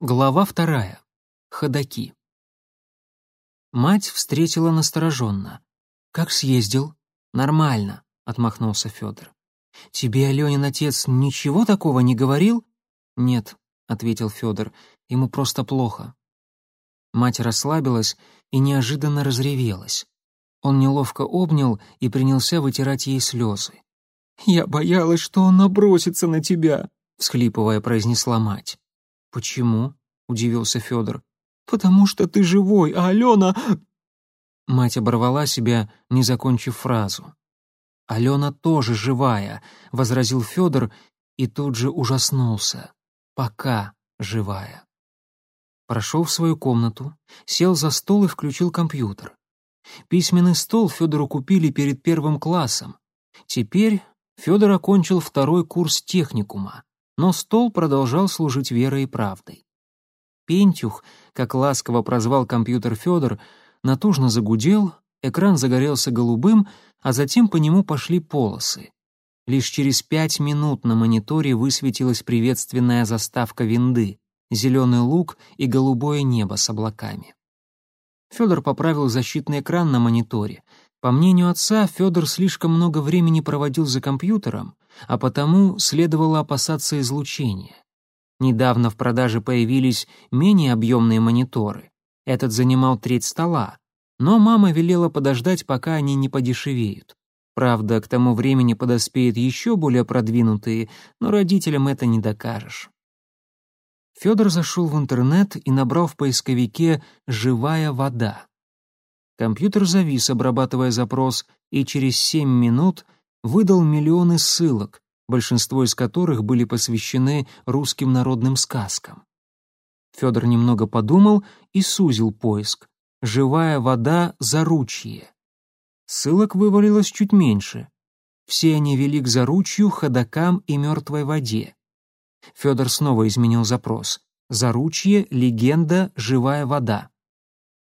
Глава вторая. Ходаки. Мать встретила настороженно. «Как съездил?» «Нормально», — отмахнулся Федор. «Тебе Аленин отец ничего такого не говорил?» «Нет», — ответил Федор, — «ему просто плохо». Мать расслабилась и неожиданно разревелась. Он неловко обнял и принялся вытирать ей слезы. «Я боялась, что он набросится на тебя», — всхлипывая, произнесла мать. «Почему?» — удивился Федор. «Потому что ты живой, а Алена...» Мать оборвала себя, не закончив фразу. «Алена тоже живая», — возразил Федор и тут же ужаснулся. «Пока живая». Прошел в свою комнату, сел за стол и включил компьютер. Письменный стол Федору купили перед первым классом. Теперь Федор окончил второй курс техникума но стол продолжал служить верой и правдой. Пентюх, как ласково прозвал компьютер Федор, натужно загудел, экран загорелся голубым, а затем по нему пошли полосы. Лишь через пять минут на мониторе высветилась приветственная заставка винды, зеленый луг и голубое небо с облаками. Федор поправил защитный экран на мониторе. По мнению отца, Федор слишком много времени проводил за компьютером, а потому следовало опасаться излучения. Недавно в продаже появились менее объемные мониторы. Этот занимал треть стола, но мама велела подождать, пока они не подешевеют. Правда, к тому времени подоспеют еще более продвинутые, но родителям это не докажешь. Федор зашел в интернет и набрал в поисковике «живая вода». Компьютер завис, обрабатывая запрос, и через семь минут выдал миллионы ссылок, большинство из которых были посвящены русским народным сказкам. Федор немного подумал и сузил поиск. «Живая вода заручье». Ссылок вывалилось чуть меньше. Все они вели к заручью, ходокам и мертвой воде. Федор снова изменил запрос. «Заручье, легенда, живая вода».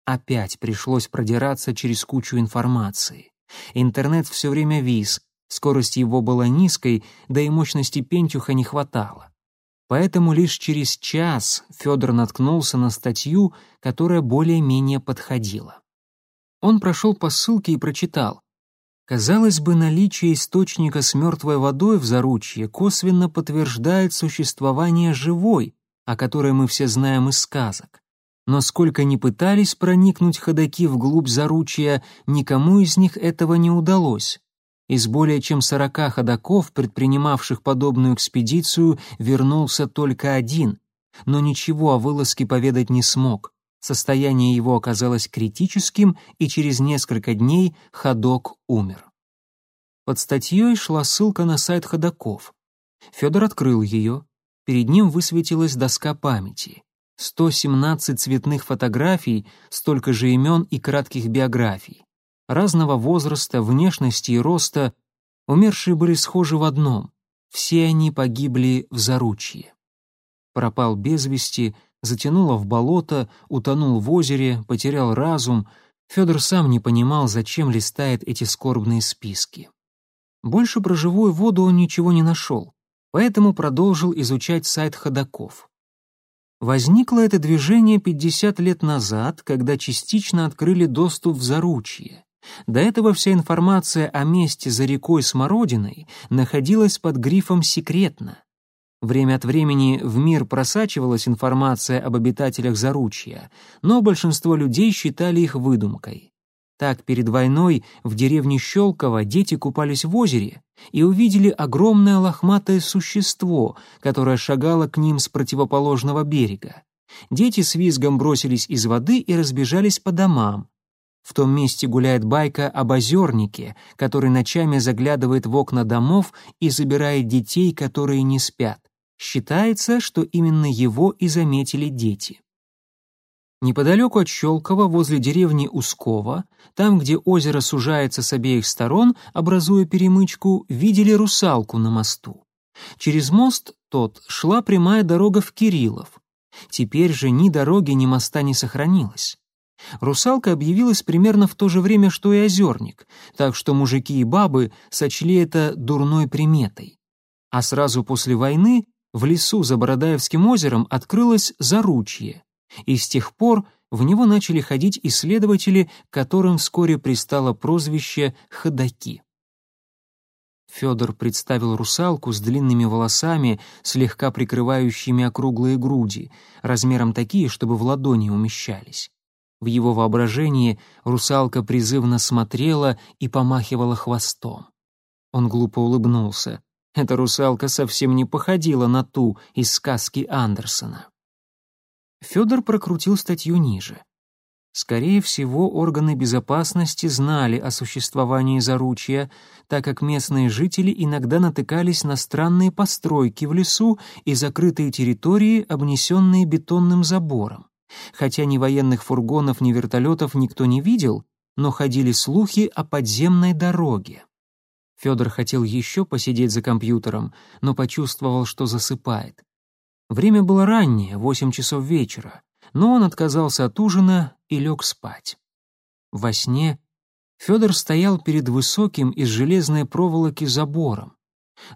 Опять пришлось продираться через кучу информации. Интернет все время вис, Скорость его была низкой, да и мощности Пентюха не хватало. Поэтому лишь через час Федор наткнулся на статью, которая более-менее подходила. Он прошел по ссылке и прочитал. Казалось бы, наличие источника с мертвой водой в заручье косвенно подтверждает существование живой, о которой мы все знаем из сказок. Но сколько ни пытались проникнуть ходаки вглубь заручья, никому из них этого не удалось. Из более чем сорока ходаков, предпринимавших подобную экспедицию, вернулся только один, но ничего о вылазке поведать не смог. Состояние его оказалось критическим, и через несколько дней ходок умер. Под статьей шла ссылка на сайт ходаков. Федор открыл ее. Перед ним высветилась доска памяти. 117 цветных фотографий, столько же имен и кратких биографий разного возраста, внешности и роста, умершие были схожи в одном — все они погибли в заручье. Пропал без вести, затянуло в болото, утонул в озере, потерял разум. Федор сам не понимал, зачем листает эти скорбные списки. Больше про живую воду он ничего не нашел, поэтому продолжил изучать сайт ходаков. Возникло это движение 50 лет назад, когда частично открыли доступ в заручье. До этого вся информация о месте за рекой Смородиной находилась под грифом «секретно». Время от времени в мир просачивалась информация об обитателях Заручья, но большинство людей считали их выдумкой. Так, перед войной в деревне Щелково дети купались в озере и увидели огромное лохматое существо, которое шагало к ним с противоположного берега. Дети с визгом бросились из воды и разбежались по домам. В том месте гуляет байка об озернике, который ночами заглядывает в окна домов и забирает детей, которые не спят. Считается, что именно его и заметили дети. Неподалеку от Щелкова, возле деревни Ускова, там, где озеро сужается с обеих сторон, образуя перемычку, видели русалку на мосту. Через мост тот шла прямая дорога в Кириллов. Теперь же ни дороги, ни моста не сохранилось. Русалка объявилась примерно в то же время, что и озерник, так что мужики и бабы сочли это дурной приметой. А сразу после войны в лесу за Бородаевским озером открылось заручье, и с тех пор в него начали ходить исследователи, которым вскоре пристало прозвище «ходаки». Федор представил русалку с длинными волосами, слегка прикрывающими округлые груди, размером такие, чтобы в ладони умещались. В его воображении русалка призывно смотрела и помахивала хвостом. Он глупо улыбнулся. Эта русалка совсем не походила на ту из сказки Андерсона. Федор прокрутил статью ниже. Скорее всего, органы безопасности знали о существовании заручья, так как местные жители иногда натыкались на странные постройки в лесу и закрытые территории, обнесенные бетонным забором. Хотя ни военных фургонов, ни вертолетов никто не видел, но ходили слухи о подземной дороге. Федор хотел еще посидеть за компьютером, но почувствовал, что засыпает. Время было раннее, восемь часов вечера, но он отказался от ужина и лег спать. Во сне Федор стоял перед высоким из железной проволоки забором.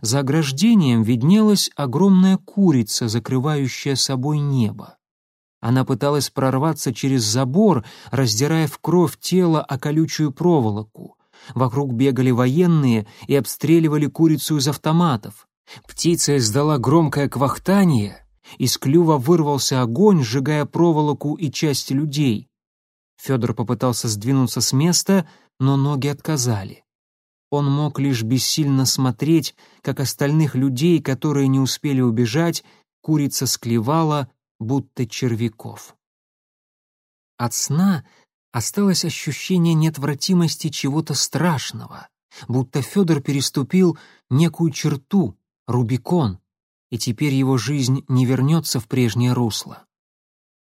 За ограждением виднелась огромная курица, закрывающая собой небо. Она пыталась прорваться через забор, раздирая в кровь тело о колючую проволоку. Вокруг бегали военные и обстреливали курицу из автоматов. Птица издала громкое квахтание, из клюва вырвался огонь, сжигая проволоку и части людей. Федор попытался сдвинуться с места, но ноги отказали. Он мог лишь бессильно смотреть, как остальных людей, которые не успели убежать, курица склевала, будто червяков. От сна осталось ощущение неотвратимости чего-то страшного, будто Федор переступил некую черту, Рубикон, и теперь его жизнь не вернется в прежнее русло.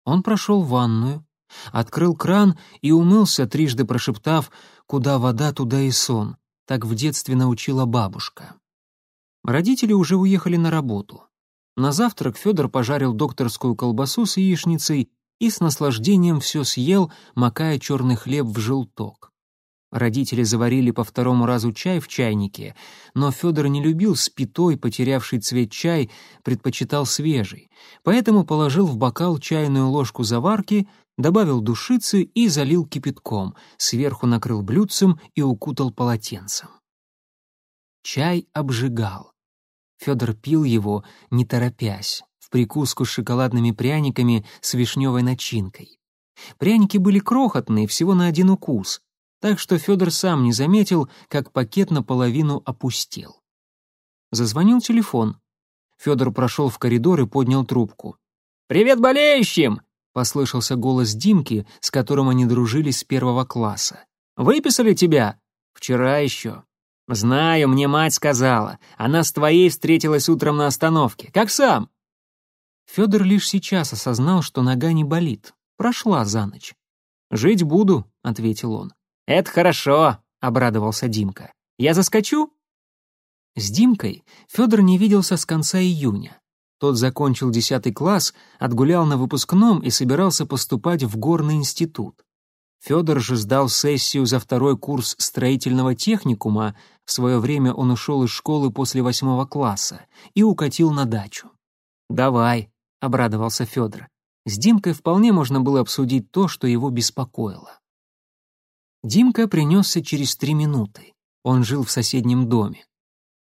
Он прошел ванную, открыл кран и умылся, трижды прошептав «Куда вода, туда и сон», так в детстве научила бабушка. Родители уже уехали на работу. На завтрак Федор пожарил докторскую колбасу с яичницей и с наслаждением все съел, макая черный хлеб в желток. Родители заварили по второму разу чай в чайнике, но Федор не любил спитой, потерявший цвет чай, предпочитал свежий, поэтому положил в бокал чайную ложку заварки, добавил душицы и залил кипятком, сверху накрыл блюдцем и укутал полотенцем. Чай обжигал. Федор пил его, не торопясь, в прикуску с шоколадными пряниками с вишневой начинкой. Пряники были крохотные, всего на один укус, так что Федор сам не заметил, как пакет наполовину опустел. Зазвонил телефон. Федор прошел в коридор и поднял трубку. «Привет болеющим!» — послышался голос Димки, с которым они дружили с первого класса. «Выписали тебя?» «Вчера еще». «Знаю, мне мать сказала. Она с твоей встретилась утром на остановке. Как сам?» Федор лишь сейчас осознал, что нога не болит. Прошла за ночь. «Жить буду», — ответил он. «Это хорошо», — обрадовался Димка. «Я заскочу?» С Димкой Федор не виделся с конца июня. Тот закончил десятый класс, отгулял на выпускном и собирался поступать в горный институт. Федор же сдал сессию за второй курс строительного техникума, в свое время он ушел из школы после восьмого класса и укатил на дачу. «Давай», — обрадовался Федор. С Димкой вполне можно было обсудить то, что его беспокоило. Димка принесся через три минуты. Он жил в соседнем доме.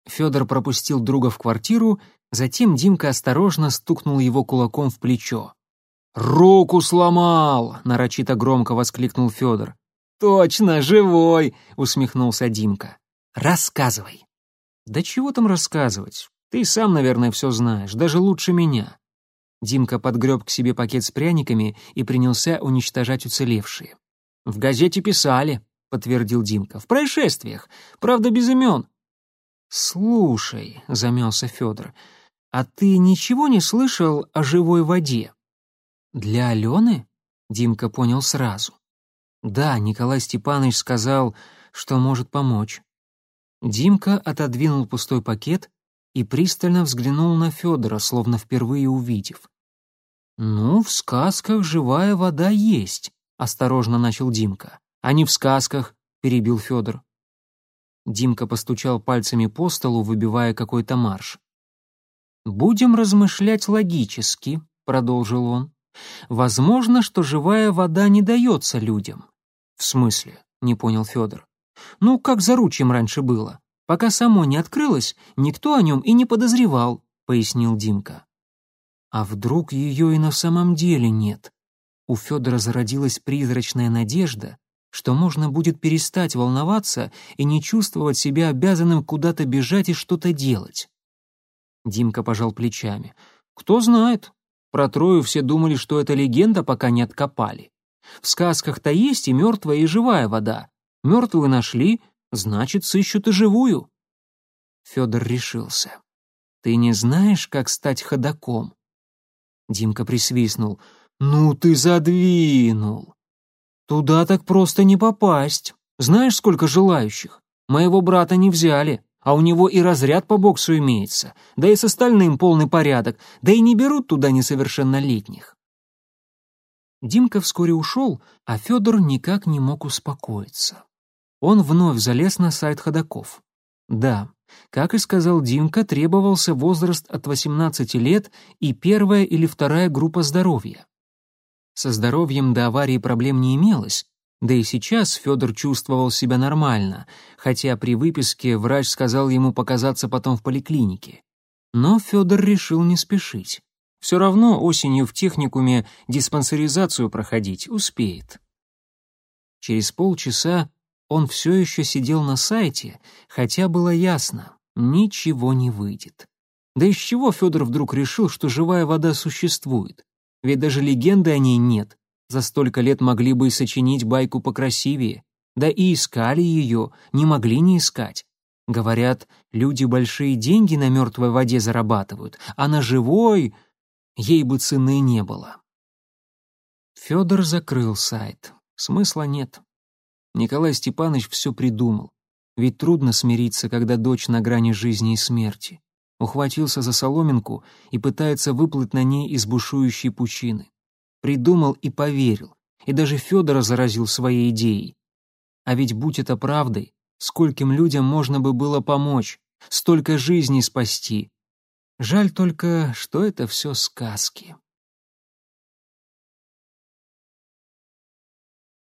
Федор пропустил друга в квартиру, затем Димка осторожно стукнул его кулаком в плечо. «Руку сломал!» — нарочито громко воскликнул Федор. «Точно, живой!» — усмехнулся Димка. «Рассказывай». «Да чего там рассказывать? Ты сам, наверное, все знаешь, даже лучше меня». Димка подгреб к себе пакет с пряниками и принялся уничтожать уцелевшие. «В газете писали», — подтвердил Димка. «В происшествиях. Правда, без имен». «Слушай», — замялся Федор, — «а ты ничего не слышал о живой воде?» «Для Алены?» — Димка понял сразу. «Да, Николай Степанович сказал, что может помочь». Димка отодвинул пустой пакет и пристально взглянул на Федора, словно впервые увидев. «Ну, в сказках живая вода есть», осторожно начал Димка. А не в сказках, перебил Федор. Димка постучал пальцами по столу, выбивая какой-то марш. Будем размышлять логически, продолжил он. Возможно, что живая вода не дается людям. В смысле? Не понял Федор. Ну, как за ручьем раньше было. Пока само не открылось, никто о нем и не подозревал, пояснил Димка. А вдруг ее и на самом деле нет? У Федора зародилась призрачная надежда, что можно будет перестать волноваться и не чувствовать себя обязанным куда-то бежать и что-то делать. Димка пожал плечами. «Кто знает. Про Трою все думали, что это легенда, пока не откопали. В сказках-то есть и мертвая, и живая вода. Мертвую нашли, значит, сыщут и живую». Федор решился. «Ты не знаешь, как стать ходаком?» Димка присвистнул. «Ну ты задвинул! Туда так просто не попасть. Знаешь, сколько желающих? Моего брата не взяли, а у него и разряд по боксу имеется, да и с остальным полный порядок, да и не берут туда несовершеннолетних». Димка вскоре ушел, а Федор никак не мог успокоиться. Он вновь залез на сайт ходаков. Да, как и сказал Димка, требовался возраст от 18 лет и первая или вторая группа здоровья. Со здоровьем до аварии проблем не имелось, да и сейчас Федор чувствовал себя нормально, хотя при выписке врач сказал ему показаться потом в поликлинике. Но Федор решил не спешить. Все равно осенью в техникуме диспансеризацию проходить успеет. Через полчаса он все еще сидел на сайте, хотя было ясно, ничего не выйдет. Да из чего Федор вдруг решил, что живая вода существует? Ведь даже легенды о ней нет. За столько лет могли бы и сочинить байку покрасивее. Да и искали ее, не могли не искать. Говорят, люди большие деньги на мертвой воде зарабатывают, а на живой ей бы цены не было. Федор закрыл сайт. Смысла нет. Николай Степанович все придумал. Ведь трудно смириться, когда дочь на грани жизни и смерти. Ухватился за соломинку и пытается выплыть на ней из бушующей пучины. Придумал и поверил, и даже Федора заразил своей идеей. А ведь будь это правдой, скольким людям можно бы было помочь, столько жизней спасти. Жаль только, что это все сказки.